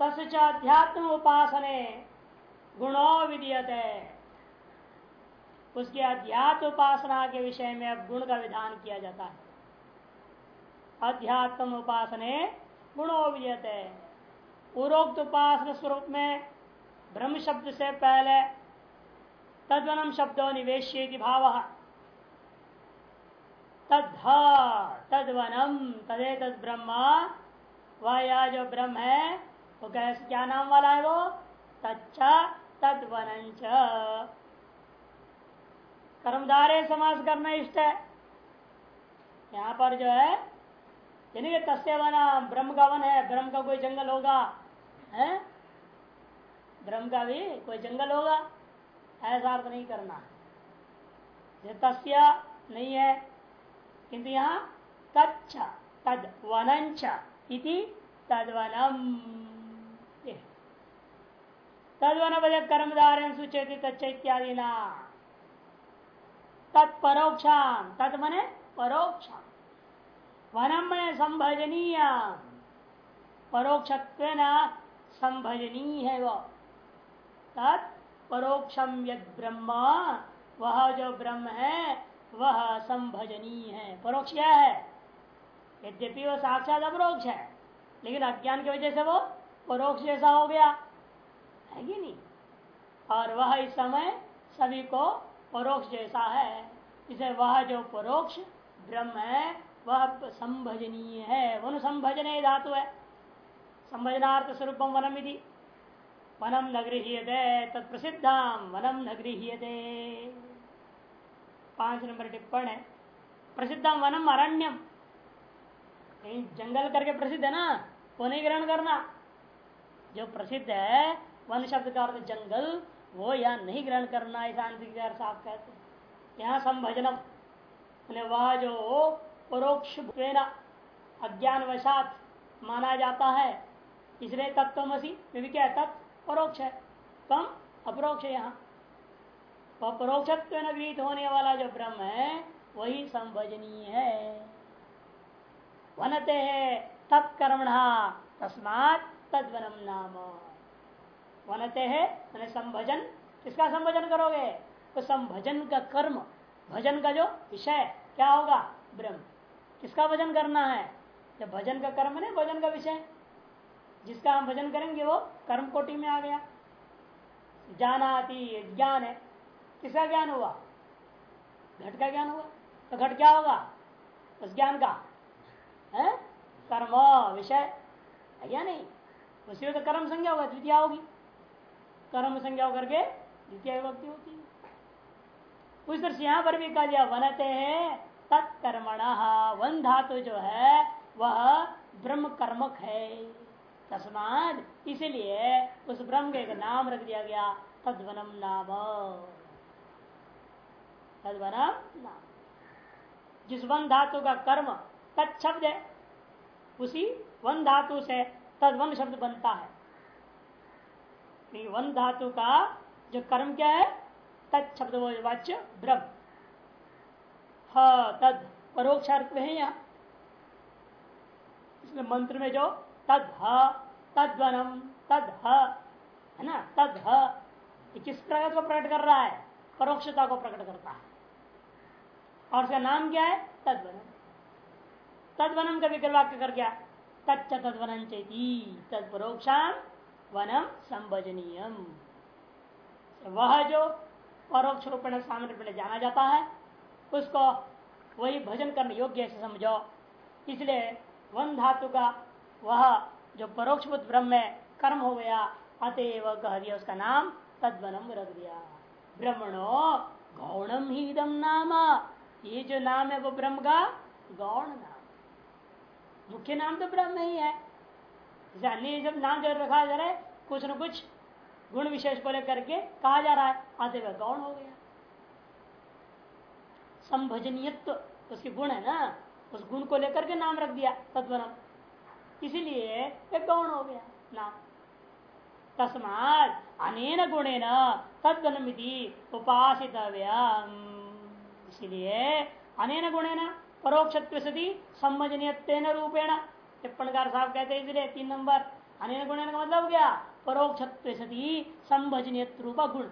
तस् अध्यात्म उपासने गुणो विधीयते। उसके अध्यात्म उपासना के विषय में अब गुण का विधान किया जाता है। अध्यात्म उपासने गुणो विधीयते। पूर्वोक्त उपासना स्वरूप में ब्रह्म शब्द से पहले तद्वनम शब्दों निवेश भाव। तद तद्वनम तदे तद ब्रह्म वह जो ब्रह्म है वो कैसे क्या नाम वाला है वो? तच्च तद्वन कर्मधारे समास करना इष्ट है। यहाँ पर जो है, यानी तस्य वना ब्रह्म का वन है, ब्रह्म का कोई जंगल होगा, है? ब्रह्म का भी कोई जंगल होगा, ऐसा अर्थ नहीं करना। ये तस्य नहीं है, किंतु यहाँ तच्छ तद वनंच इति तद्वनम। तद्वन बजे कर्मदार सूचित तच्च इत्यादि ना तत्परोक्षाम तत् मने परोक्षाम वनम संभजनीय परोक्ष संभजनीय है वो तत्परोक्षम यद ब्रह्म वह जो ब्रह्म है वह संभजनीय है। परोक्ष क्या है? यद्यपि वो साक्षात अपरोक्ष है, लेकिन अज्ञान की वजह से वो परोक्ष जैसा हो गया। है कि नहीं? और वह इस समय सभी को परोक्ष जैसा है। इसे वह जो परोक्ष ब्रह्म है, वह संभजनीय है। वन संभजने धातु है। संभजनार्थ स्वरूप वनम यदि वनम न गृह्यते तत्प्रसिद्धाम वनम न गृह्यते। पाँच नंबर टिप्पण है। प्रसिद्धम वनम अरण्यम। कहीं जंगल करके प्रसिद्ध है ना? वो नहीं ग्रहण करना। जो प्रसिद्ध है वन शब्द का अर्थ जंगल, वो यहाँ नहीं ग्रहण करना ऐसा शांति साफ़ कहते यहाँ संभजनम वह जो परोक्ष अज्ञान वशात माना जाता है, इसलिए तत्वमसी में भी क्या तत्व परोक्ष है। कम अपरोक्ष है यहाँ। वह परोक्षत्व गृहित होने वाला जो ब्रह्म है, वही संभजनीय है। वनते है तत्कर्मणा, तस्मात तद्वनम नाम। वनते है, मैंने संभजन, किसका संभजन करोगे? तो संभजन का कर्म, भजन का जो विषय, क्या होगा? ब्रह्म। किसका भजन करना है? जब भजन का कर्म है भजन का विषय। जिसका हम भजन करेंगे, वो कर्म कोटि में आ गया। जानाति ज्ञान है। किसका ज्ञान हुआ? घट का ज्ञान हुआ। तो घट क्या होगा? उस ज्ञान का। है? कर्म, विषय। है या नहीं? उसी तो कर्म संज्ञा होगा, द्वितीय होगी। कर्म संज्ञा होकर के द्वितीय विभक्ति होती है। उस तरह यहाँ पर भी कहा दिया वनते है, तत्कर्मण, वन धातु जो है, वह ब्रह्म कर्मक है। तस्माद इसलिए उस ब्रह्म के नाम रख दिया गया, तद्वनम नाम। तद्वनम नाम। जिस वन धातु का कर्म तत्शब्द है, उसी वन धातु से तद्वन शब्द बनता है। वन धातु का जो कर्म क्या है? तत्शब्द वाच्य ब्रह्म। तद, परोक्ष अर्थ है यहाँ। इसमें मंत्र में जो तद तद्वनम, तद, है ना? तद किस प्रकार को प्रकट कर रहा है? परोक्षता को प्रकट करता है। और उसका नाम क्या है? तद्वनम। तद्वनम का विकल्प वाक्य कर गया तच्च तद्वन तत्परोक्षाम वनम संभजनीयम। वह जो परोक्ष रूप में सामान्य रूप जाना जाता है, उसको वही भजन करने योग्य से समझो। इसलिए वन धातु का वह जो परोक्ष ब्रह्म में कर्म हो गया, अतएव कह दिया उसका नाम तद्वनम रख दिया। ब्रह्मणो गौणम ही इदम नाम। ये जो नाम है वो ब्रह्म का गौण नाम। मुख्य नाम तो ब्रह्म ही है। अन्य जब नाम जो रखा जा रहा है, कुछ न कुछ गुण विशेष को लेकर के कहा जा रहा है, आते वह गौण हो गया। संभजनीयत्व, उसके गुण है ना, उस गुण को लेकर के नाम रख दिया तत्वनम इसीलिए गौण हो गया, नाम। तस्मात अनेन गुणे न तत्वनम उपासित इसीलिए अनेन न परोक्ष सती संभजनीय रूपेण टिप्पणकार साहब कहते हैं इसलिए तीन नंबर। अनिल गुण का मतलब क्या? परोक्ष सती संभजनीय रूपा गुण।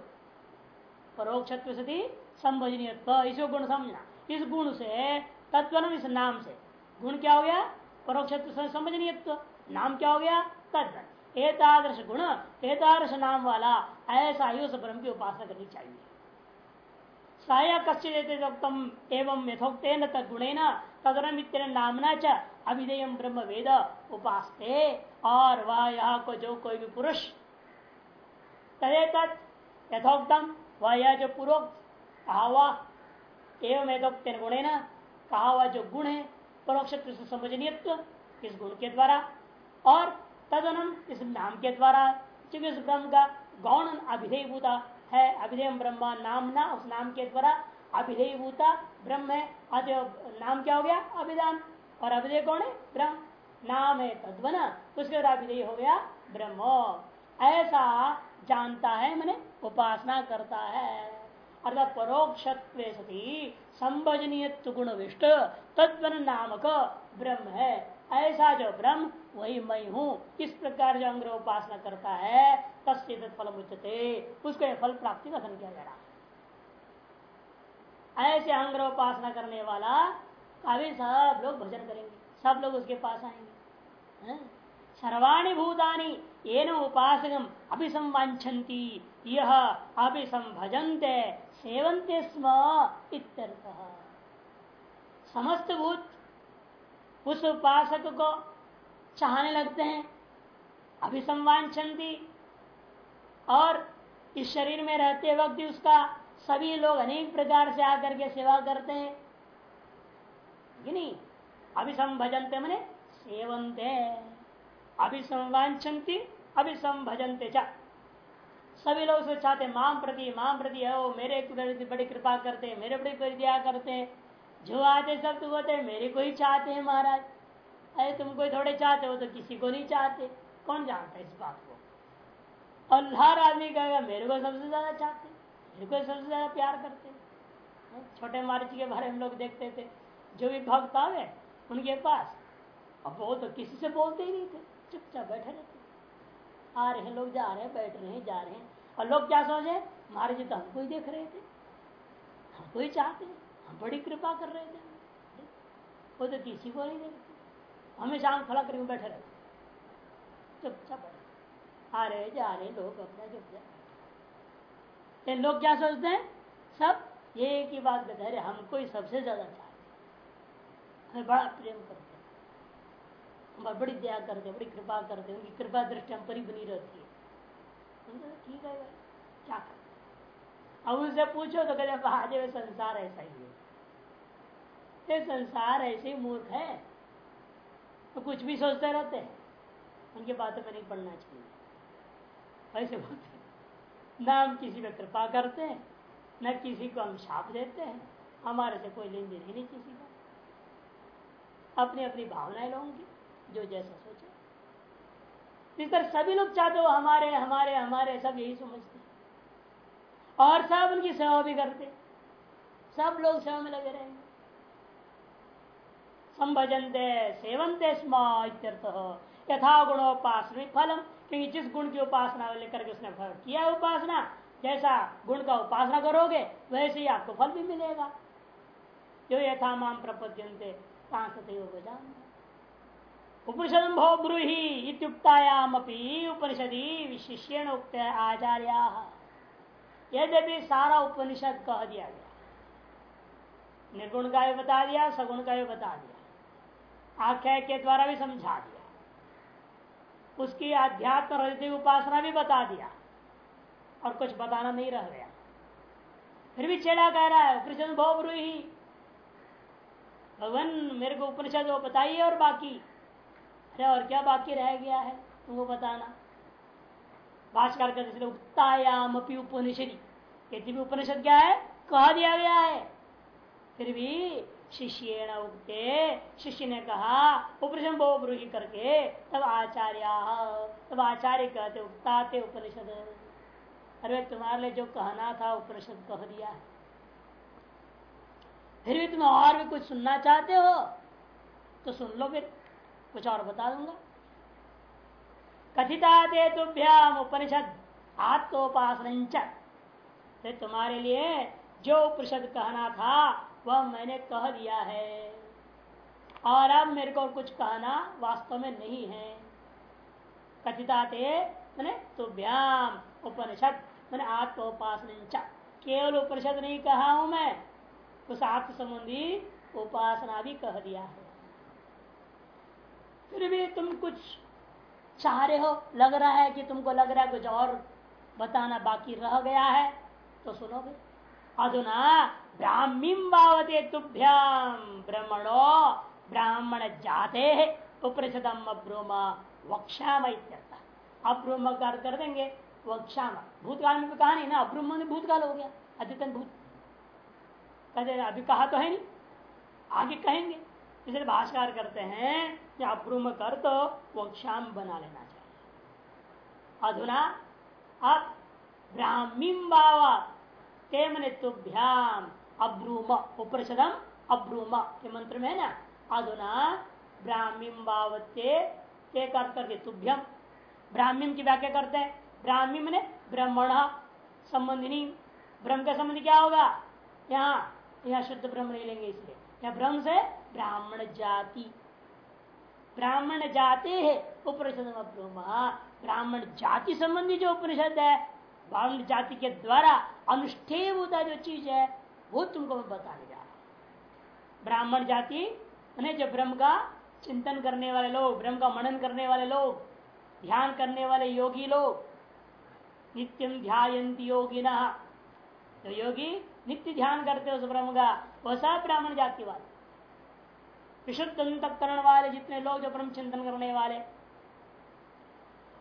परोक्ष सती संभजनीय इसे गुण समझना। इस गुण से, तत्व इस नाम से। गुण क्या हो गया? परोक्ष संभजनीय नाम क्या हो गया? तत्व। एतादृश गुण, एतादृश नाम वाला, ऐसा ही उस ब्रह्म की उपासना करनी चाहिए। साया कश्चितम एवं यथोक्न तदगुणेन तदनमित्र नामना च अभिधेय ब्रह्म वेद उपासते और वह यहाँ को जो कोई भी पुरुष। तदे तत् यथोक्तम वह यह जो पूर्वोक्त कहा हुआ एवं यथोक्त गुणे न कहा हुआ जो गुण है, परोक्ष समझनीयत्व इस गुण के द्वारा, और तदनम इस नाम के द्वारा, क्योंकि इस ब्रह्म का गौण अभिधेय भूता है, अभिधेय ब्रह्म नाम ना, उस नाम के द्वारा अभिधेय भूता ब्रह्म है नाम क्या हो गया? अभिधान। और अभिधेय कौन है? ब्रह्म। नाम है तद्वन। उसके द्वारा अभिधेय हो गया ब्रह्म। ऐसा जानता है मैंने, उपासना करता है। अर्थात परोक्ष सती संभजनीय गुण विष्ट तद्वन नामक ब्रह्म है। ऐसा जो ब्रह्म, वही मैं हूँ। इस प्रकार जो अंग्र उपासना करता है, तस्य फल उच्चते उसको फल प्राप्ति कथन किया जा रहा ऐसे अंग्रह उपासना करने वाला अभी सब लोग भजन करेंगे, सब लोग उसके पास आएँगे। सर्वाणी भूतानी ये न उपासकम अभिसंवांछन्ति यह अभी अभिसंभजनते सेवंते स्म इत्यर्थ। समस्त भूत उस उपासक को चाहने लगते हैं अभिसंवांछन्ति और इस शरीर में रहते वक्त उसका सभी लोग अनेक प्रकार से आकर के सेवा करते हैं। नहीं। अभिसंभजनते मने सेवंते अभिसंवांछन्ति अभिसंभजनते चा। सभी लोग चाहते माम प्रति माम प्रति है वो मेरे बड़ी कृपा करते हैं, मेरे बड़ी परिदया करते हैं। जो आते सब तो होते मेरे को ही चाहते हैं महाराज। अरे तुम कोई थोड़े चाहते हो तो किसी को नहीं चाहते। कौन जानता है इस बात को? और हर आदमी कहेगा, मेरे को सबसे ज़्यादा चाहते मेरे को सबसे ज़्यादा प्यार करते छोटे मारिच के बारे में लोग देखते थे। जो भी भक्त आवे, उनके पास। अब वो तो किसी से बोलते ही नहीं थे। चुपचाप बैठे रहते आ रहे हैं लोग, जा रहे हैं, बैठ रहे हैं, जा रहे हैं। और लोग क्या सोचे? महाराज जी तो हमको ही देख रहे थे। हमको ही चाहते हम बड़ी कृपा कर रहे थे। वो तो किसी को नहीं देखते हमेशा आँख खड़ा करके बैठे रहते चुपचाप बैठे आ रहे जा रहे लोग अपना चुपचाप लोग क्या सोचते हैं? सब एक ही बात बता रहे हमको ही सबसे ज़्यादा हमें बड़ा प्रेम करते हैं। बड़ी दया करते बड़ी कृपा करते उनकी कृपा दृष्टि हम पर ही बनी रहती है। ठीक है क्या कर? अब उनसे पूछो तो कहते महादेव संसार ऐसा ही है। ये संसार ऐसे ही मूर्ख है। तो कुछ भी सोचते रहते हैं। उनकी बातों में नहीं पढ़ना चाहिए। ऐसे बोलते न हम किसी पर कृपा करते हैं, न किसी को हम छाप देते हैं। हमारे से कोई लेन देन ही नहीं किसी का। अपनी अपनी भावनाएँ लोगों जो जैसा सोचे। इस तरह सभी लोग चाहते हो, हमारे हमारे हमारे, सब यही समझते और सब उनकी सेवा भी करते सब लोग सेवा में लगे रहेंगे। संभजनते, सेवनते स्म यथा गुणोपासना फलम, क्योंकि जिस गुण की उपासना लेकर के उसने फल किया उपासना, जैसा गुण का उपासना करोगे, वैसे ही आपको फल भी मिलेगा। जो यथा माम प्रपद्यंते उपनिषद भो ब्रूही इत्युक्तायाम उपनिषदी विशिष्यण उक्त आचार्य। यद्यपि सारा उपनिषद कह दिया गया। निर्गुण का भी बता दिया सगुण का भी बता दिया। आख्याय के द्वारा भी समझा दिया। उसकी अध्यात्म रजती उपासना भी बता दिया। और कुछ बताना नहीं रह गया। फिर भी चेड़ा कह रहा है, उपनिषद बहु ही भगवान, मेरे को उपनिषद वो बताइए और बाकी। अरे, और क्या बाकी रह गया है तुमको बताना? भाषकर कर उक्तायाम उपनिषद। यदि भी उपनिषद क्या है? कह दिया गया है। फिर भी शिष्य उगते शिष्य ने कहा, उपनिषद ब्रूही करके, तब आचार्य तब आचार्य कहते उगताते उपनिषद। अरे, तुम्हारे लिए जो कहना था, उपनिषद कह दिया है। फिर भी तुम और भी कुछ सुनना चाहते हो तो सुन लो फिर। कुछ और बता दूँगा। कथिता दे तुभ्याम उपनिषद आत्मोपासन तो तुम्हारे लिए जो उपनिषद कहना था, वह मैंने कह दिया है। और अब मेरे को कुछ कहना वास्तव में नहीं है। कथिता थे मैंने तुभ्याम उपनिषद, मैंने आत्मोपासन केवल उपनिषद नहीं कहा हूँ मैं उस आत्म संबंधी उपासना भी कह दिया है। फिर भी तुम कुछ चाह रहे हो, लग रहा है कि तुमको लग रहा है कुछ और बताना बाकी रह गया है तो सुनोगे। अधुना ब्राह्मीम बावते तुभ्याम ब्रह्मणो ब्राह्मण जाते उपनिषदम अब्रूम वक्षाम अब्रूम कर देंगे वक्षाम भूतकाल में कहा नहीं ना, अब्रूम भूतकाल हो गया, अद्यतन भूत। कहते अभी कहा तो है नहीं। आगे कहेंगे। इसलिए भाषाकार करते हैं कि अब्रूम कर तो वो क्षाम बना लेना चाहिए। अधुना अब ब्राह्मीम बावा ते मने तुभ्याम अब्रूम उपरिषदम अब्रूम के मंत्र में है ना? अधुना ब्राह्मीम बावते ते कर करके तुभ्यम। ब्राह्मीम की व्याख्या करते हैं। ब्राह्मी मैंने ब्राह्मण संबंधिनी। ब्रह्म का संबंध क्या होगा? यहाँ यहाँ शुद्ध ब्रह्म नहीं लेंगे इसलिए। या ब्रह्म से ब्राह्मण जाति। ब्राह्मण जाति है, उपनिषद ब्राह्मण जाति संबंधी जो उपनिषद है, ब्राह्मण जाति के द्वारा अनुष्ठेय होता जो चीज़ है, वो तुमको मैं बताने जा रहा ब्राह्मण जाति जो ब्रह्म का चिंतन करने वाले लोग, ब्रह्म का मनन करने वाले लोग, ध्यान करने वाले योगी लोग नित्यम ध्यायंती योगी तो योगी नित्य ध्यान करते उस ब्रह्म का, वह सब ब्राह्मण जाति वाले। विशुद्ध अंतकरण वाले, जितने लोग जो ब्रह्म चिंतन करने वाले।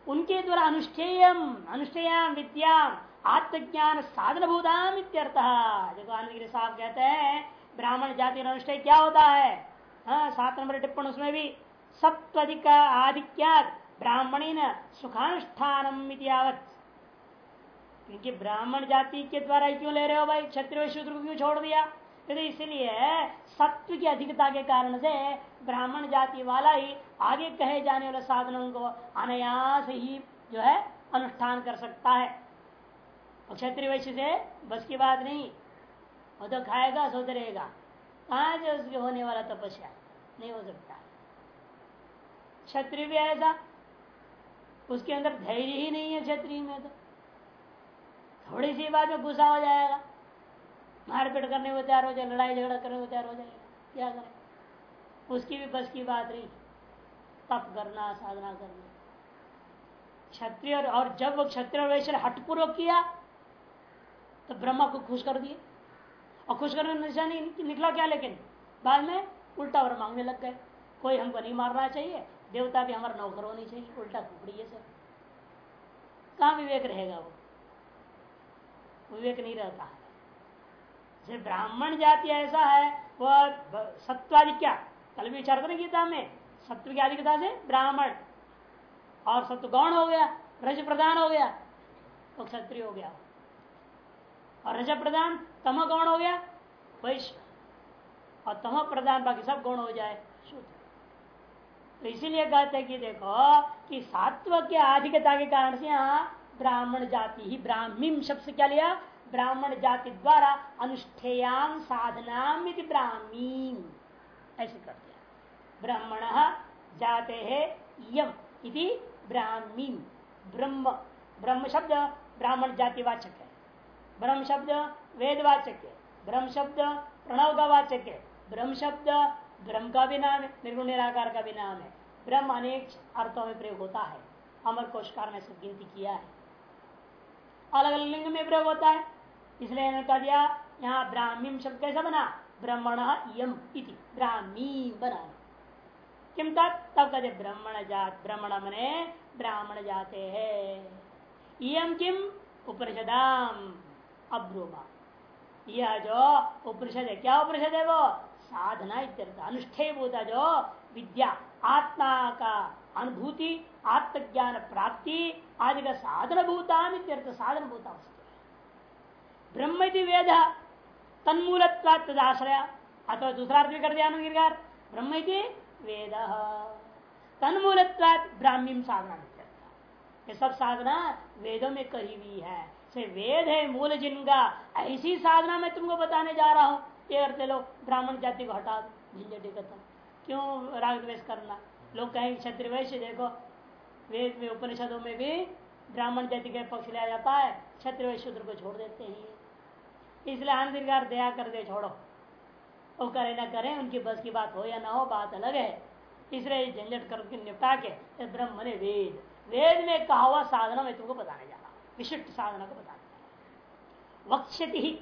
उनके द्वारा अनुष्ठेयम अनुष्ठेयम, विद्याम, आत्मज्ञान साधन भूताम इत्यर्थ देखो आनंद साहब कहते हैं, ब्राह्मण जाति अनुष्ठेय क्या होता है? हाँ सात नंबर टिप्पण उसमें भी सत्वधिक आधिक्या ब्राह्मणी न सुखानुष्ठानम इतिवत क्योंकि ब्राह्मण जाति के द्वारा क्यों ले रहे हो भाई? क्षत्रिय शूद्र को क्यों छोड़ दिया? तो इसलिए सत्व की अधिकता के कारण से ब्राह्मण जाति वाला ही आगे कहे जाने वाले साधनों को अनायास ही जो है अनुष्ठान कर सकता है। क्षत्रिय वैश्य से बस की बात नहीं, वो तो खाएगा सोच रहेगा कहा से उसके होने वाला तपस्या? नहीं हो सकता। क्षत्रिय भी ऐसा, उसके अंदर धैर्य ही नहीं है क्षत्रिय में तो। थोड़ी सी बात में गुस्सा हो जाएगा। मारपीट करने को तैयार हो जाए लड़ाई झगड़ा करने को तैयार हो जाएगा। क्या करें? उसकी भी बस की बात नहीं तप करना, साधना करना। क्षत्रिय और जब वो क्षत्रिय वैश्य हटपूर्वक किया तो ब्रह्मा को खुश कर दिए। और खुश करने नशा नहीं निकला क्या, लेकिन बाद में उल्टा और मांगने लग गए। कोई हमको नहीं मारना चाहिए। देवता भी हमारा नौकर होनी चाहिए। उल्टा कुकड़ी है, सर। कहाँ विवेक रहेगा वो? विवेक नहीं रहता। है जैसे ब्राह्मण जाति ऐसा है, वह सत्वादि क्या? कल भी विचार करें गीता में, सत्व की अधिकता से ब्राह्मण। और सत्व गौण हो गया? रज प्रधान हो गया। तो क्षत्रिय हो गया। और रज प्रधान, तम गौण हो गया? वैश्य और तम प्रधान, बाकी सब गौण हो जाए? तो इसीलिए कहते हैं कि देखो कि सात्व के अधिकता के कारण से यहाँ ब्राह्मण जाति ही ब्राह्मीम शब्द से क्या लिया? ब्राह्मण जाति द्वारा अनुष्ठेयाम साधनाम ब्राह्मीम। ऐसे कर दिया। ब्राह्मण जाते है यम इति ब्राह्मीम। ब्रह्म ब्रह्म शब्द ब्राह्मण जातिवाचक है। ब्रह्म शब्द वेदवाचक है। ब्रह्म शब्द प्रणव का वाचक है। ब्रह्म शब्द ब्रह्म का भी नाम है, निर्गुण निराकार का भी नाम है। ब्रह्म अनेक अर्थों में प्रयोग होता है। अमर कोशकार ने गिनती किया है। अलग अलग लिंग में प्रयोग होता है। इसलिए इन्होंने कह दिया, यहाँ ब्राह्मीम शब्द कैसा बना? ब्राह्मण यम इति ब्राह्मी बना। किम तब तब कहते ब्राह्मण जात, ब्राह्मण मने ब्राह्मण जाते हैं। यम किम? उपनिषदाम अब्रूमा यह जो उपनिषद है, क्या उपनिषद है वो? साधना इत्यर्थ अनुष्ठेय होता जो विद्या, आत्मा का अनुभूति, आत्मज्ञान प्राप्ति आदि का साधन भूतान साधन भूता ब्रह्म वेद तन्मूल तदाश्रय। अथवा दूसरा अर्थ भी कर दिया अनुगिरगार ब्रह्म वेद तन्मूल ब्राह्मीम साधना ये सब साधना वेदों में कही हुई है। से वेद है मूल जिनका ऐसी साधना मैं तुमको बताने जा रहा हूँ। ये करते लोग ब्राह्मण जाति को हटा झंझटी खत्म क्यों राग द्वेष करना? लोग कहेंगे, क्षत्रिय वैश्य देखो वेद में, उपनिषदों में भी ब्राह्मण जाति के पक्ष लिया जाता है, क्षत्रिय वैश्य को छोड़ देते हैं। इसलिए आनंदगार दया कर दे छोड़ो। वो करे ना करें, उनकी बस की बात हो या ना हो, बात अलग है। इसलिए झंझट करके निपटा के ब्रह्म ने वेद। वेद में कहा हुआ साधना मैं तुमको बताने जा रहा विशिष्ट साधना को बताने जा रहा वक्ष्यति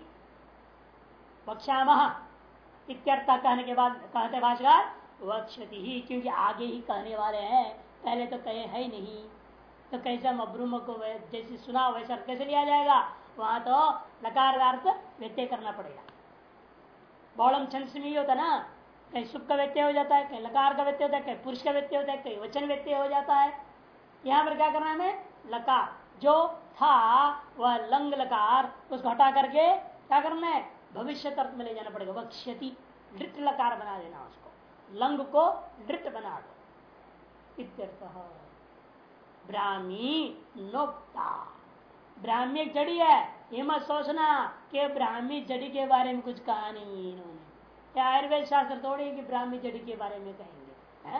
वक्ष्याम। इत्यर्थ कहने के बाद, कहते भाषाकार वक्षति ही, क्योंकि आगे ही कहने वाले हैं। पहले तो कहे, है ही नहीं। तो कैसे हम अब्रूम को जैसे सुना, वैसा कैसे लिया जाएगा? वहाँ तो लकार अर्थ व्यत्यय करना पड़ेगा। बौलम छंद नहीं होता ना? कहीं सुख का व्यत्यय हो जाता है, कहीं लकार का व्यत्यय होता है, कहीं पुरुष का व्यत्यय होता है, कहीं वचन व्यत्यय हो जाता है। यहाँ पर क्या करना है हमें? लकार। जो था, वह लंग लकार, उसको हटा करके क्या करना है? भविष्य अर्थ में ले जाना पड़ेगा। वक्ष्यति लिट लकार बना देना उसको। लंग को लिट बना दो। इत्यर्थ। ब्राह्मी नोक्ता। ब्राह्मी एक जड़ी है। ये मत सोचना कि ब्राह्मी जड़ी के बारे में कुछ कहा नहीं इन्होंने। आयुर्वेद शास्त्र थोड़ी कि ब्राह्मी जड़ी के बारे में कहेंगे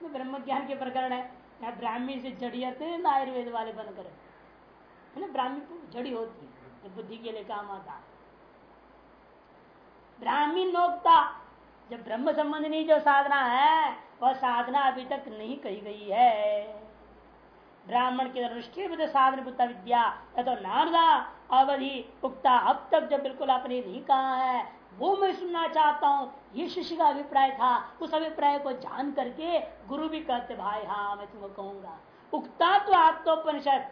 तो ब्रह्म ज्ञान के प्रकरण है। ब्राह्मी से जड़ी आते हैं आयुर्वेद वाले बनकर है ना? ब्राह्मी जड़ी होती है बुद्धि के लिए काम आता ब्राह्मी नोकता। जब ब्रह्म संबंधी जो साधना है, वह साधना अभी तक नहीं कही गई है। ब्राह्मण की अनुष्ठीय साधन बुद्ध विद्या तो नारदा अवधि उक्ता अब तक जब बिल्कुल आपने नहीं कहा है, वो मैं सुनना चाहता हूँ। ये शिष्य का अभिप्राय था। उस अभिप्राय को जान करके गुरु भी कहते, भाई हाँ मैं तुमको कहूँगा। उक्ता तो आत्मोपनिषद।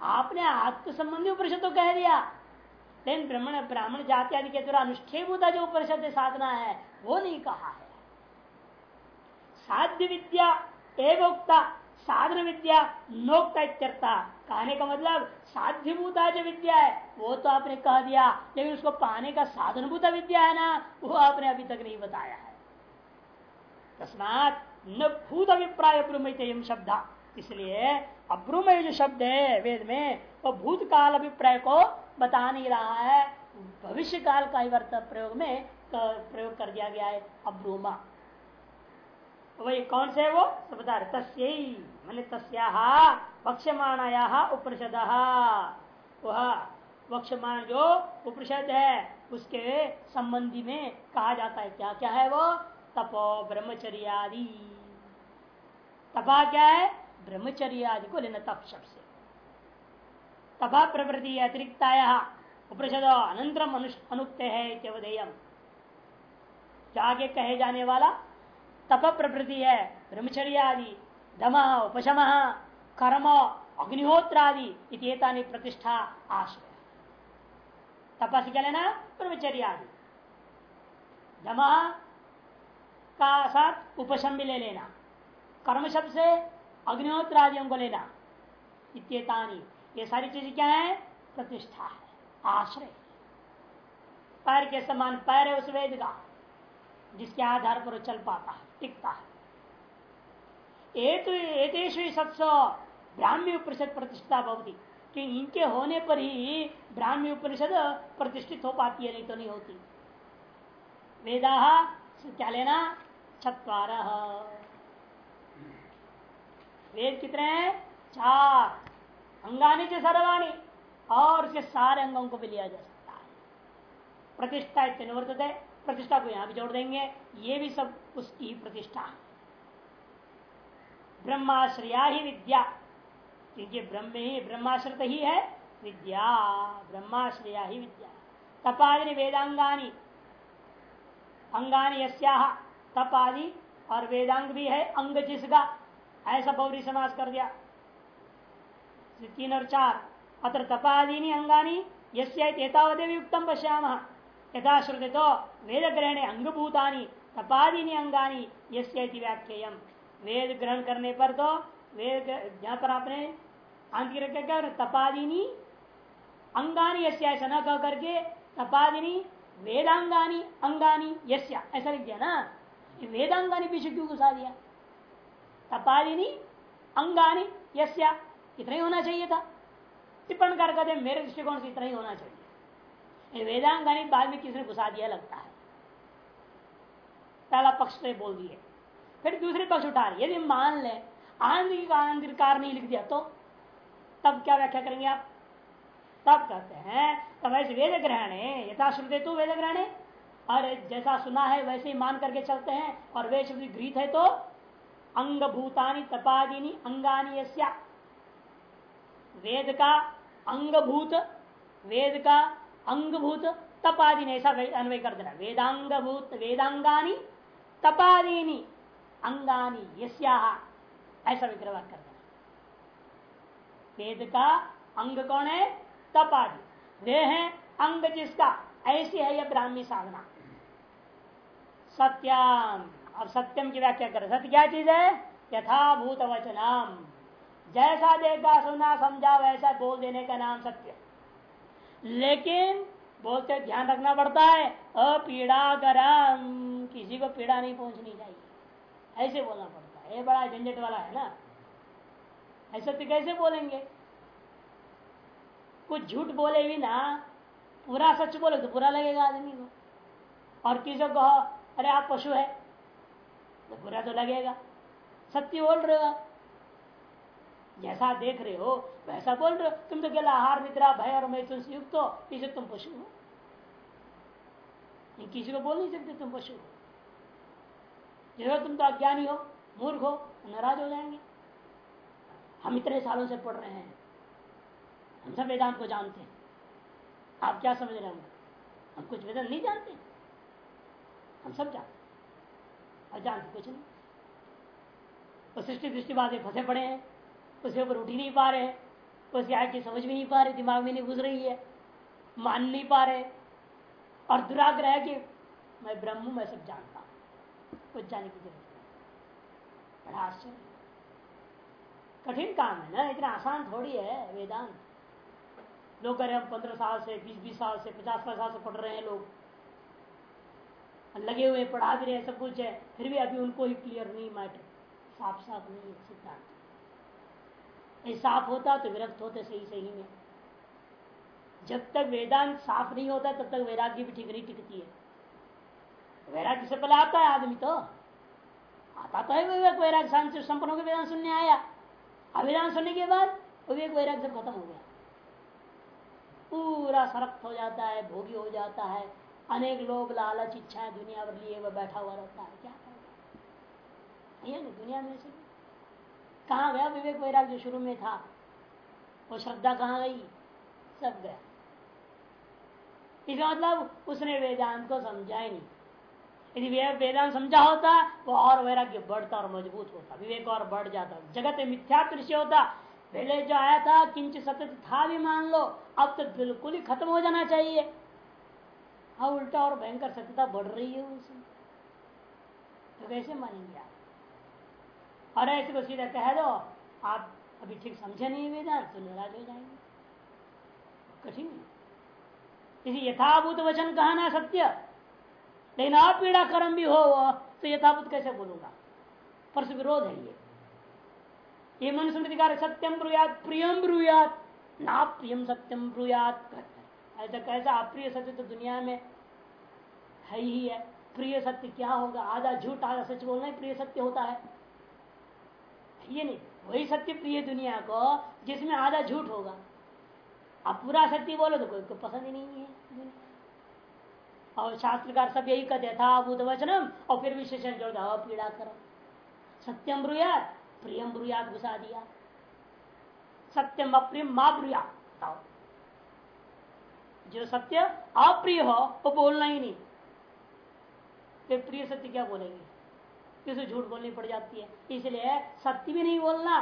आपने आत्म संबंधी उपनिषद तो कह दिया। लेकिन ब्राह्मण ब्राह्मण जाति आदि के द्वारा अनुष्ठेभूता जो उपनिषद साधना है, वो नहीं कहा है। साध्य विद्या एवं साधन विद्या नोक्ता इत्यर्था। कहने का मतलब साध्यभूता जो विद्या है, वो तो आपने कह दिया, लेकिन उसको पाने का साधन साधनभूता विद्या है ना, वो आपने अभी तक नहीं बताया है। तस्मात न भूत अभिप्राय ब्रह्म शब्द। इसलिए अब्रुमय जो शब्द है वेद में, वो भूतकाल अभिप्राय को बता नहीं रहा है। भविष्य काल का ही प्रयोग में प्रयोग कर दिया गया है अब्रूमा। वही कौन से वो? तो बता रहे तस्यी, मैंने तस्या वक्षमाणाया उपनिषद। वह वक्षमान जो उपनिषद है, उसके संबंधी में कहा जाता है। क्या क्या है वो? तपो ब्रह्मचर्यादि। तपा क्या है? ब्रह्मचर्य आदि को लेना तप शब्द से। तपा प्रवृत्ति अतिरिक्ताया, उपनिषद अनंतरम अनुक्त है जागे कहे जाने वाला तप प्रवृत्ति है ब्रह्मचर्य आदि दम, उपशम, कर्म अग्निहोत्र आदि इतना प्रतिष्ठा आश्रय। तपस क्या लेना? ब्रह्मचर्य आदि दम का साथ उपशम भी ले लेना। कर्म शब्द से अग्निहोत्र आदियों को लेना। इत्येतानी। ये सारी चीज़ें क्या है? प्रतिष्ठा है। आश्रय। पैर के समान पैर है उस वेद का, जिसके आधार पर चल पाता है, टिकता है। ब्राह्मी उपनिषद प्रतिष्ठा भवती। कि इनके होने पर ही ब्राह्मी उपनिषद प्रतिष्ठित हो पाती है, नहीं तो नहीं होती। वेदा, क्या लेना? छत्वार वेद कितने हैं? चार। अंगानी के सर्वाणी और उसके सारे अंगों को भी लिया जा सकता है। प्रतिष्ठा इतने है। प्रतिष्ठा को यहाँ भी जोड़ देंगे। ये भी सब उसकी प्रतिष्ठा। ब्रह्माश्रया ही विद्या। क्योंकि ब्रह्म ही, ब्रह्माश्रित ही है। विद्या। ब्रह्माश्रया ही विद्या। तपादि वेदांगानी। अंगानी यस्या। तप आदि और वेदांग भी है। अंग जिसका। ऐसा पौरी समाज कर दिया। तीन और चार। अत्र तपादीनी अंगानी यस्यावदेव युक्तम पश्याम। यथा श्रुते तो वेद ग्रहणे अंगभूतानी, तपादीनी अंगानी यस्यति व्याख्येयम। वेद ग्रहण करने पर तो वेद जहाँ पर आपने अंत क्या तपादीनी अंगानी, यस्या ऐसा न कह करके तपादिनी वेदांगानी, अंगानी, यस्या। ऐसा लिख दिया ना? वेदांगानी पीछे क्यों घुसा दिया? तपादिनी अंगानी, यस्या, इतना ही होना चाहिए था। टिप्पण कर कहते मेरे दृष्टिकोण से इतना ही होना चाहिए। वेदांगानी बाद में किसने घुसा दिया लगता है? पहला पक्ष ने बोल दिए। फिर दूसरे पक्ष उठा रही। यदि मान ले आनंद का आनंद कार नहीं लिख दिया तो तब क्या व्याख्या करेंगे आप? तब कहते हैं, तब ऐसे वेद ग्रहण है यथा श्रुते तो वेद ग्रहण है। और जैसा सुना है, वैसे ही मान करके चलते हैं, और वे शब्द गृहित है तो अंग भूतानी तपादिनी अंगानी वेद का अंगभूत वेद का अंगभूत, तपादिनी ऐसा अन्वय कर देना वेदांग भूत वेदांगानी, तपादिनी, अंगानी ऐसा विग्रह कर देना वेद का अंग कौन है? तपादि। वे हैं, अंग जिसका ऐसी है यह ब्राह्मी साधना। सत्यम। अब सत्यम की व्याख्या कर। सत्य क्या चीज़ है? यथाभूत वचनम जैसा देखा, सुना, समझा, वैसा बोल देने का नाम सत्य। लेकिन बोलते ध्यान रखना पड़ता है अपीड़ा गरम किसी को पीड़ा नहीं पहुंचनी चाहिए। ऐसे बोलना पड़ता है। ये बड़ा झंझट वाला है ना? ऐसे तो कैसे बोलेंगे? कुछ झूठ बोले भी ना, पूरा सच बोले तो बुरा लगेगा आदमी को। और किसी को कहो, अरे, आप पशु है। तो बुरा तो लगेगा। सत्य बोल रहे हो जैसा देख रहे हो, वैसा बोल रहे हो। तुम तो केवल आहार, निद्रा, भय और मैथुन से युक्त हो। इसे तुम पशु हो। किसी को बोल नहीं सकते तुम पशु हो। जैसे तुम तो अज्ञानी हो, मूर्ख हो, नाराज़ हो जाएँगे। हम इतने सालों से पढ़ रहे हैं। हम सब वेदांत को जानते हैं। आप क्या समझ रहे हैं हम कुछ वेदांत नहीं जानते। हम सब जानते जानते कुछ नहीं। वो सृष्टि दृष्टिवाद फंसे पड़े हैं। उसके ऊपर उठ ही नहीं पा रहे हैं। उसकी आय की समझ भी नहीं पा रहे, दिमाग में नहीं घुस रही है। मान नहीं पा रहे। और दुराग्रह कि मैं ब्रह्म मैं सब जानता कुछ जाने की ज़रूरत नहीं। बड़ा आश्चर्य। कठिन काम है ना, इतना आसान थोड़ी है वेदांत। लोग कह रहे हम पंद्रह साल से, बीस बीस साल से, पचास साल से पढ़ रहे हैं लोग। लगे हुए पढ़ा भी रहे, सब कुछ है फिर भी अभी उनको ही क्लियर नहीं मैटर साफ़ साफ़ नहीं है सिद्धांत। साफ़ होता तो विरक्त होते सही सही में। जब तक वेदांत साफ़ नहीं होता, तब तक वैराग्य भी ठीक नहीं टिकती है। वैराग्य से पहले आता है आदमी तो। आता तो है विवेक वैराग्य शांति संपन्न होकर वेदांत सुनने आया। अवेदान सुनने के बाद विवेक वैराग्य खत्म हो गया। पूरा सरक्त हो जाता है, भोगी हो जाता है। अनेक लोग लालच इच्छाएँ दुनिया पर लिए हुआ बैठा हुआ रहता है। क्या करेगा? दुनिया में से कहा गया विवेक वैराग जो शुरू में था? वो श्रद्धा कहाँ गई? सब गया। इसका मतलब उसने वेदांत को समझा ही नहीं। यदि वेदांत समझा होता, वो और वैराग्य बढ़ता और मज़बूत होता। विवेक और बढ़ जाता। जगत मिथ्या दृश्य होता। पहले जो आया था किंच सत्य था भी मान लो, अब तो बिल्कुल ही खत्म हो जाना चाहिए। हाँ उल्टा और भयंकर सत्यता बढ़ रही है उसमें तो कैसे मानेंगे आप? और ऐसे को सीधा कह दो, आप अभी ठीक समझे नहीं वेदांत तो नाराज़ हो जाएँगे। कठिन इसी यथाभूत वचन कहना सत्य। लेकिन पीड़ा कर्म भी हो तो यथाभूत कैसे बोलूँगा? परस विरोध है ये। ये मन सत्यम ब्रुयात, प्रियम ब्रुयात ना प्रियम सत्यम ब्रुयात ऐसा कैसा अप्रिय सत्य तो दुनिया में है ही है। प्रिय सत्य क्या होगा? आधा झूठ, आधा सच बोलना ही प्रिय सत्य होता है। ये नहीं, वही सत्य प्रिय दुनिया को जिसमें आधा झूठ होगा। अब पूरा सत्य बोलो तो कोई को पसंद ही नहीं है और शास्त्रकार सब यही कहते था बुध वचनम और फिर विशेषण जोड़ दो पीड़ा करो। सत्यम ब्रुयात, प्रियम ब्रुयात घुसा दिया। सत्यम अप्रियम माँ ब्रुया बताओ। जो सत्य अप्रिय हो, वो बोलना ही नहीं। फिर प्रिय सत्य क्या बोलेंगे? किसे झूठ बोलनी पड़ जाती है। इसलिए सत्य भी नहीं बोलना।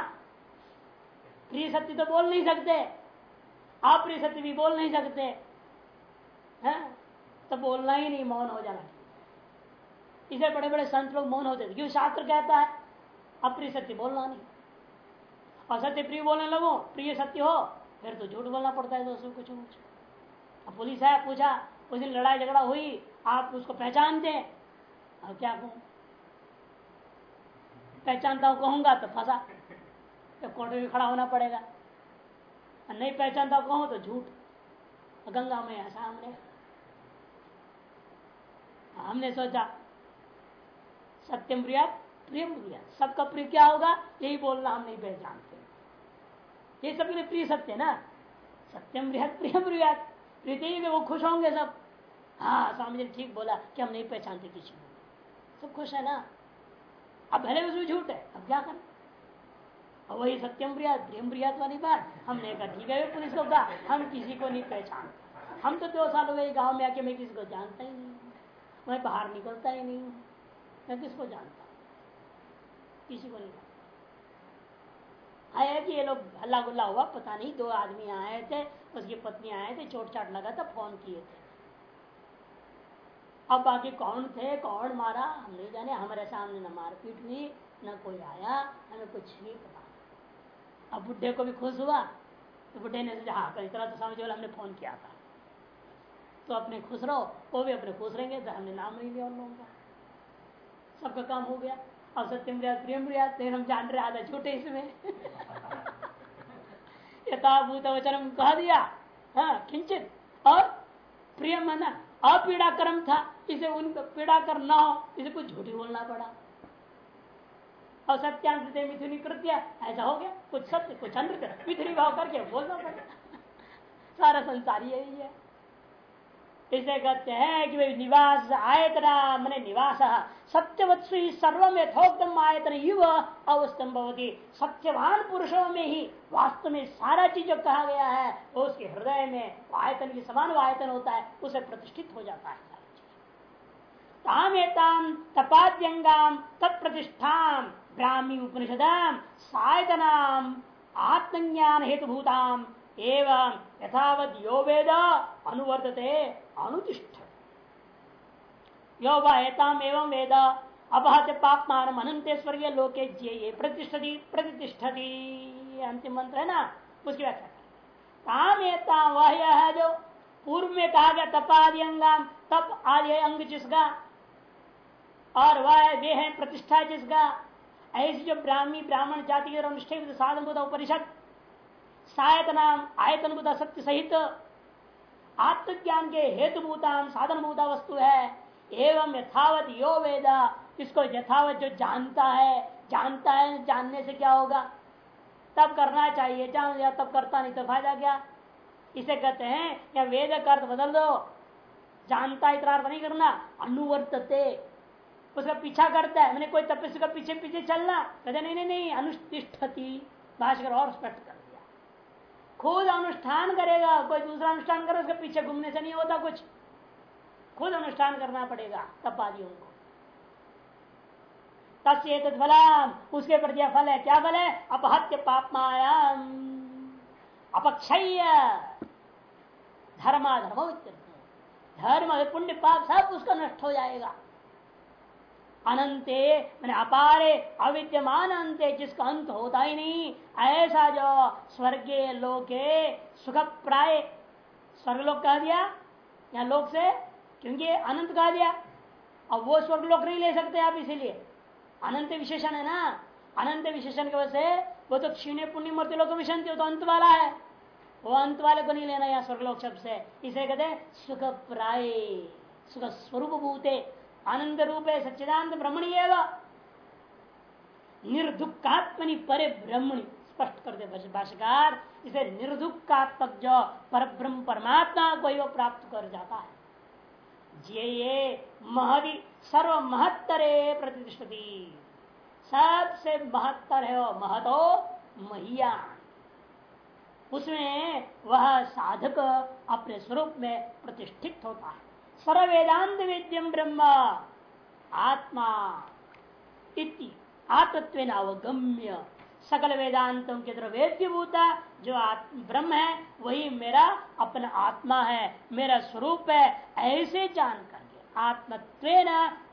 प्रिय सत्य तो बोल नहीं सकते। अप्रिय सत्य भी बोल नहीं सकते। हैं? तो बोलना ही नहीं, मौन हो जाना। इसे बड़े बड़े संत लोग मौन होते थे क्यों? शास्त्र कहता है, अप्रिय सत्य बोलना नहीं। और सत्य प्रिय बोलने लगो, प्रिय सत्य हो, फिर तो झूठ बोलना पड़ता है दोस्तों, कुछ कुछ। पुलिस आया, पूछा, उस दिन लड़ाई झगड़ा हुई, आप उसको पहचानते? हैं अब क्या कहूँ? पहचानता हूँ, कहूँगा तो फंसा। तो कोर्ट में खड़ा होना पड़ेगा। नहीं पहचानता कहो तो झूठ। गंगा में ऐसा हमने हमने सोचा, सत्यम प्रिया प्रियम प्रिया, सबका प्रिय क्या होगा? यही बोलना हम नहीं पहचानते। ये सब प्रिय सत्य ना? सत्यम बृहद प्रियम प्रिया। प्रीति वो खुश होंगे सब। हाँ स्वामी जी ने ठीक बोला कि हम नहीं पहचानते किसी को। सब खुश है ना? अब भले उसमें झूठ है, अब क्या करें? वही सत्यम प्रिया प्रेम प्रिया वाली बात। हमने कहा, ठीक है पुलिस को कहा, हम किसी को नहीं पहचानते। हम तो दो साल हो गए, गाँव में आके मैं किसी को जानता ही नहीं। मैं बाहर निकलता ही नहीं। मैं किसको जानता? किसी को नहीं आया कि ये लोग हल्ला गुल्ला हुआ, पता नहीं, दो आदमी आए थे, उसकी पत्नी आए थे, चोट चाट लगा था, फ़ोन किए थे। अब बाकी कौन थे, कौन मारा, हम नहीं जाने, हमारे सामने न मारपीट हुई, न कोई आया, हमें कुछ नहीं पता। अब बुढ़े को भी खुश हुआ तो बुढ़े ने सोचा हाँ इतना तो समझ वाला हमने फ़ोन किया था। तो अपने खुश रहो, वो भी अपने खुश रहेंगे तो हमने नाम नहीं लिया उन लोगों का। सबका काम हो गया। अब सत्यम प्रियम लेकिन हम जान रहे, आधा झूठे इसमें। यथाभूत वचन कह दिया। हाँ किंचित। और प्रिय मना अपीड़ा कर्म था। इसे उनको पीड़ा कर ना हो, इसे कुछ झूठी बोलना पड़ा। और सत्यांत मिथुनी कृत्य, ऐसा हो गया। कुछ सत्य, कुछ अनृत मिथुनी भाव करके बोलना पड़ा। सारा संसार यही है। इसे कहते हैं कि भाई निवास आयतना, मैंने निवास। सत्यवत्सु सर्वम यथोक्तम आयतन युव अवस्थम भवती। सत्यवान पुरुषों में ही वास्तव में सारा चीज़ जो कहा गया है, वो उसके हृदय में आयतन की समान आयतन होता है, उसे प्रतिष्ठित हो जाता है। तामेताम तपाद्यंगाम तत्प्रतिष्ठाम ब्राह्मी उपनिषदाम सायतनाम आत्मज्ञान हेतुभूताम एवं यथावत यो वेद अनुवर्तते। अनुतिष्ठ। यो वेताम एवं वेद अपहत पापमान अनंत स्वर्गीय लोके जे प्रतिष्ठति प्रतिष्ठति। अंतिम मंत्र है ना? उसकी व्याख्या काम एता वह है जो पूर्व में कहा गया तपादि अंगाम, तप आदि अंग जिसका, और वह वे है प्रतिष्ठा जिसका। ऐसी जो ब्राह्मी, ब्राह्मण जाति और अनुष्ठित साधन उपनिषद सायत नाम आयतन बुद्ध सत्य सहित आत्मज्ञान के हेतुभूतान साधन भूता वस्तु है। एवं यथावत यो वेदा इसको यथावत जो जानता है जानता है, जानने से क्या होगा? तब करना चाहिए, जान लिया, तब करता नहीं तो फ़ायदा क्या? इसे कहते हैं, या वेद का अर्थ बदल दो। जानता इतना अर्थ नहीं करना, अनुवर्तते। उसका पीछा करता है, मैंने कोई तपस्या का पीछे पीछे चलना। कहते नहीं नहीं नहीं, अनुष्ठिष्ठती। भाषकर और स्पष्ट कर खुद अनुष्ठान करेगा, कोई दूसरा अनुष्ठान करे, उसके पीछे घूमने से नहीं होता कुछ। खुद अनुष्ठान करना पड़ेगा तपादियों को। तस्य फलाम, उसके प्रति फल है, क्या फल है? अपहत्य पापमायाम। अपक्षय धर्माधर्म धर्म, पुण्य, पाप सब उसका नष्ट हो जाएगा। अनंते मैंने अपारे अविद्यमान अंते जिसका अंत होता ही नहीं। ऐसा जो स्वर्गीय लोके सुख प्राय स्वर्गलोक कह दिया, या लोक से, क्योंकि अनंत कह दिया। अब वो स्वर्गलोक नहीं ले सकते आप इसीलिए। अनंत विशेषण है ना? अनंत विशेषण की वजह से वो तो क्षीण पुण्य मूर्ति लोग विषय तो अंत वाला है। वो अंत वाले को नहीं लेना यहाँ स्वर्गलोक शब्द से। इसे कहते सुख प्राय सुख स्वरूप भूते आनंद रूप है सच्चिदानंद ब्रह्मणी एवं निर्दुखात्मनि परे ब्रह्मणी स्पष्ट कर दे भाषाकार इसे निर्दुखात्मक जो पर ब्रह्म परमात्मा को वो प्राप्त कर जाता है। जे ये महदि सर्व महत्तरे प्रतिष्ठती। सबसे महत्तर है वो महतो महिया उसमें वह साधक अपने स्वरूप में प्रतिष्ठित होता है। सर्व वेदांत वेद्यम ब्रह्म। आत्मा इति। आत्मत्व अवगम्य। सकल वेदांतों के तरह वेद्य भूता जो ब्रह्म है, वही मेरा अपना आत्मा है, मेरा स्वरूप है, ऐसे जान करके। आत्मत्व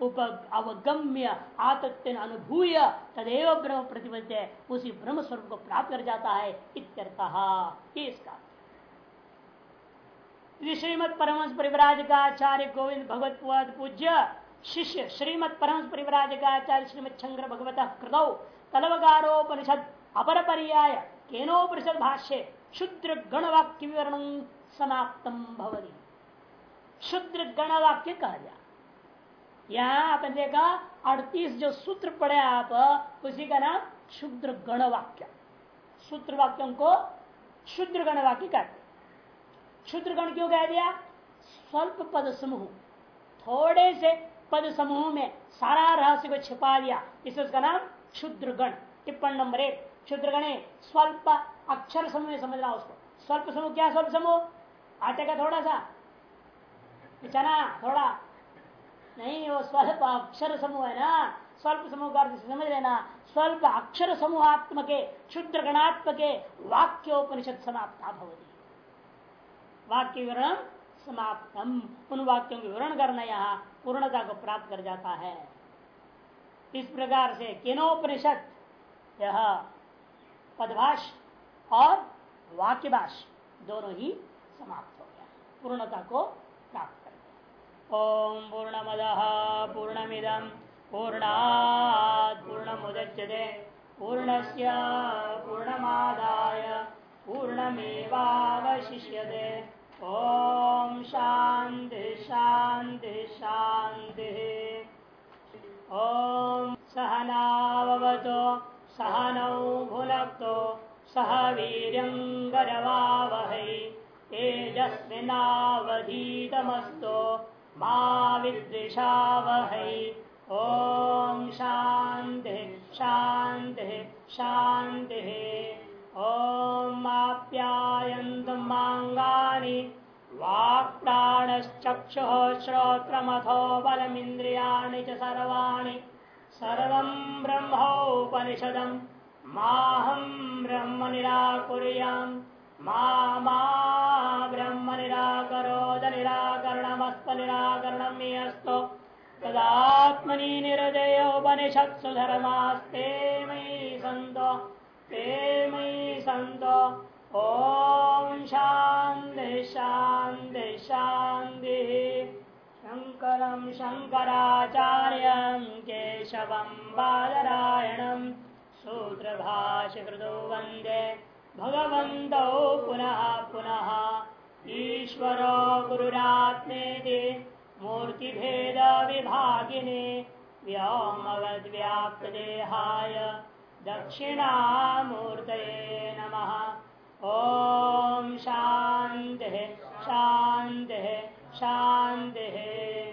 उप, अवगम्य आत्मत्व अनुभूय, तदेव ब्रह्म प्रतिबद्ध उसी ब्रह्म स्वरूप को प्राप्त कर जाता है, इत्यर्थ। इसका श्रीमद परमंश आचार्य गोविंद भगवत पूज्य शिष्य श्रीमद परमंश आचार्य श्रीमद चंद्र भगवत कृतौ तलवगारोपनिषद अपर पर्याय केनोपरिषद भाष्य शुद्र गण वाक्य विवरण समाप्तम भवती। शुद्र गण वाक्य कहा गया यहाँ आपने देखा, अड़तीस जो सूत्र पढ़े आप, उसी का नाम शुद्र गण वाक्य सूत्र वाक्यों को शुद्र गण वाक्य कहते शुद्र गण क्यों कह दिया? स्वल्प पद समूह। थोड़े से पद समूह में सारा रहस्य को छिपा दिया। इसे उसका नाम क्षुद्र गण टिप्पण नंबर एक क्षुद्र गणे स्वल्प अक्षर समूह में समझना उसको। स्वल्प समूह क्या स्वल्प समूह? आटे का थोड़ा सा? चना थोड़ा? नहीं, वो स्वल्प अक्षर समूह है ना। स्वल्प समूह का समझ लेना। स्वल्प अक्षर समूहात्मक क्षुद्र गणात्मक वाक्योपनिषद समाप्ता भवती वाक्य विवरण समाप्तम। उन वाक्यों के विवरण करना यहाँ पूर्णता को प्राप्त कर जाता है। इस प्रकार से केनोपनिषद, यह पदभाष और वाक्यभाष दोनों ही समाप्त हो गया। पूर्णता को प्राप्त कर गया ओम पूर्ण पूर्णमद पूर्णमिदम पूर्णात पूर्णमुदच्यते। पूर्णस्य पूर्णमादाय पूर्णमेवावशिष्यते। ओम शांति शांति शांति। ओम सहनावतो सहनौ भुनक्तो, सह वीर्यङ्गरवावहै तेजस्विनावधीतमस्तो, मा विद्विषावहै। ॐ शान्तिः शान्तिः आप्यायन्तु माङ्गानि वाक्प्राणश्चक्षुः श्रोत्रमथो बलमिन्द्रियाणि च सर्वाणि। सर्वं ब्रह्मोपनिषदम् माहं ब्रह्म निराकुर्याम् मा मा ब्रह्म निराकरोद निराकरणमस्म निराकरणं मे अस्तु तदात्मनि निर्दयोपनिषत्सु धर्मास्ते मयि सन्तो ते मयि सन्तो। ॐ शान्ति शान्ति, शान्तिः। शङ्करं शङ्कराचार्यं केशवं बादरायणं सूत्रभाषकृतो वंदे। भगवन्तौ पुनः पुनः। ईश्वरो गुरुरात्मेति मूर्तिभेदविभागिने व्योमवद्व्याप्तदेहाय दक्षिणामूर्तये नम। ओ शान्तिः शान्तिः शान्तिः।